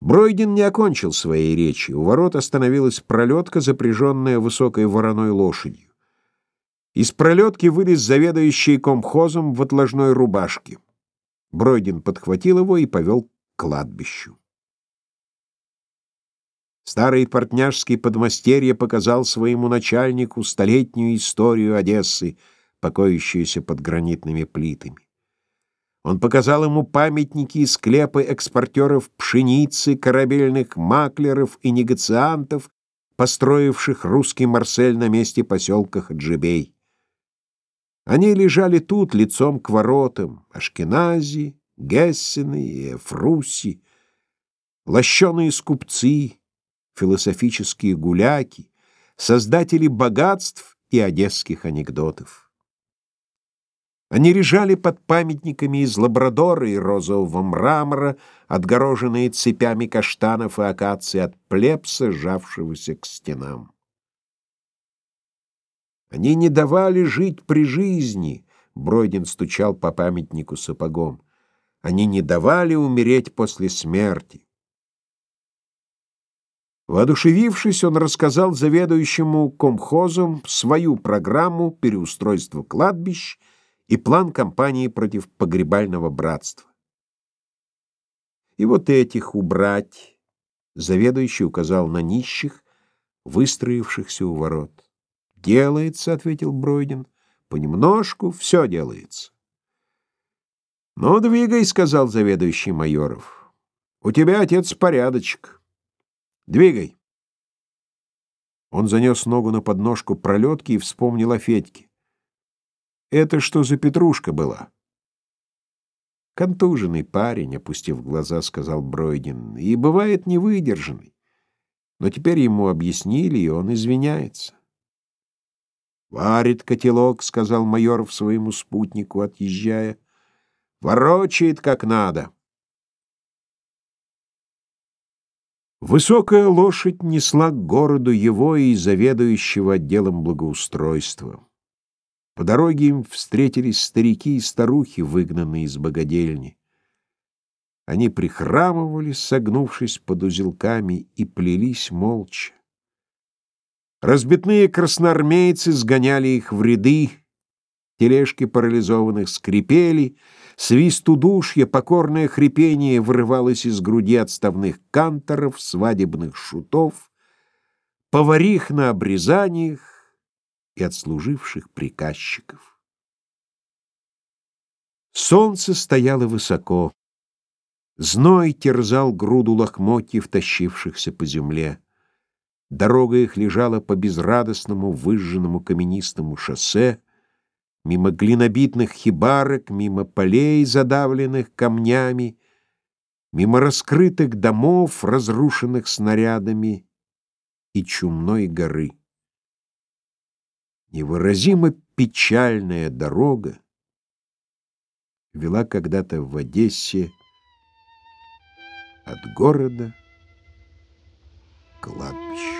Бройдин не окончил своей речи. У ворот остановилась пролетка, запряженная высокой вороной лошадью. Из пролетки вылез заведующий комхозом в отложной рубашке. Бройдин подхватил его и повел к кладбищу. Старый портняжский подмастерье показал своему начальнику столетнюю историю Одессы, покоящуюся под гранитными плитами. Он показал ему памятники и склепы экспортеров пшеницы, корабельных маклеров и негациантов, построивших русский Марсель на месте поселка Хаджибей. Они лежали тут, лицом к воротам, Ашкенази, Гессены и Эфруси, лощеные скупцы, философические гуляки, создатели богатств и одесских анекдотов. Они лежали под памятниками из лабрадора и розового мрамора, отгороженные цепями каштанов и акаций от плебса, сжавшегося к стенам. Они не давали жить при жизни, Бройдин стучал по памятнику сапогом. Они не давали умереть после смерти. Воодушевившись, он рассказал заведующему комхозом свою программу переустройства кладбищ и план кампании против погребального братства. И вот этих убрать, заведующий указал на нищих, выстроившихся у ворот. «Делается», — ответил Бройдин, — «понемножку все делается». «Ну, двигай», — сказал заведующий майоров. «У тебя, отец, порядочек. Двигай». Он занес ногу на подножку пролетки и вспомнил о Федьке. Это что за петрушка была? Контуженный парень, опустив глаза, сказал Бройдин, и бывает невыдержанный. Но теперь ему объяснили, и он извиняется. «Варит котелок», — сказал майор своему спутнику, отъезжая. «Ворочает как надо». Высокая лошадь несла к городу его и заведующего отделом благоустройства. По дороге им встретились старики и старухи, выгнанные из богадельни. Они прихрамывали, согнувшись под узелками, и плелись молча. Разбитные красноармейцы сгоняли их в ряды, тележки парализованных скрипели, свист удушья, покорное хрипение вырывалось из груди отставных канторов, свадебных шутов, поварих на обрезаниях, и отслуживших приказчиков. Солнце стояло высоко. Зной терзал груду лохмотьев, тащившихся по земле. Дорога их лежала по безрадостному выжженному каменистому шоссе, мимо глинобитных хибарок, мимо полей, задавленных камнями, мимо раскрытых домов, разрушенных снарядами, и чумной горы. Невыразимо печальная дорога вела когда-то в Одессе от города к кладбищу.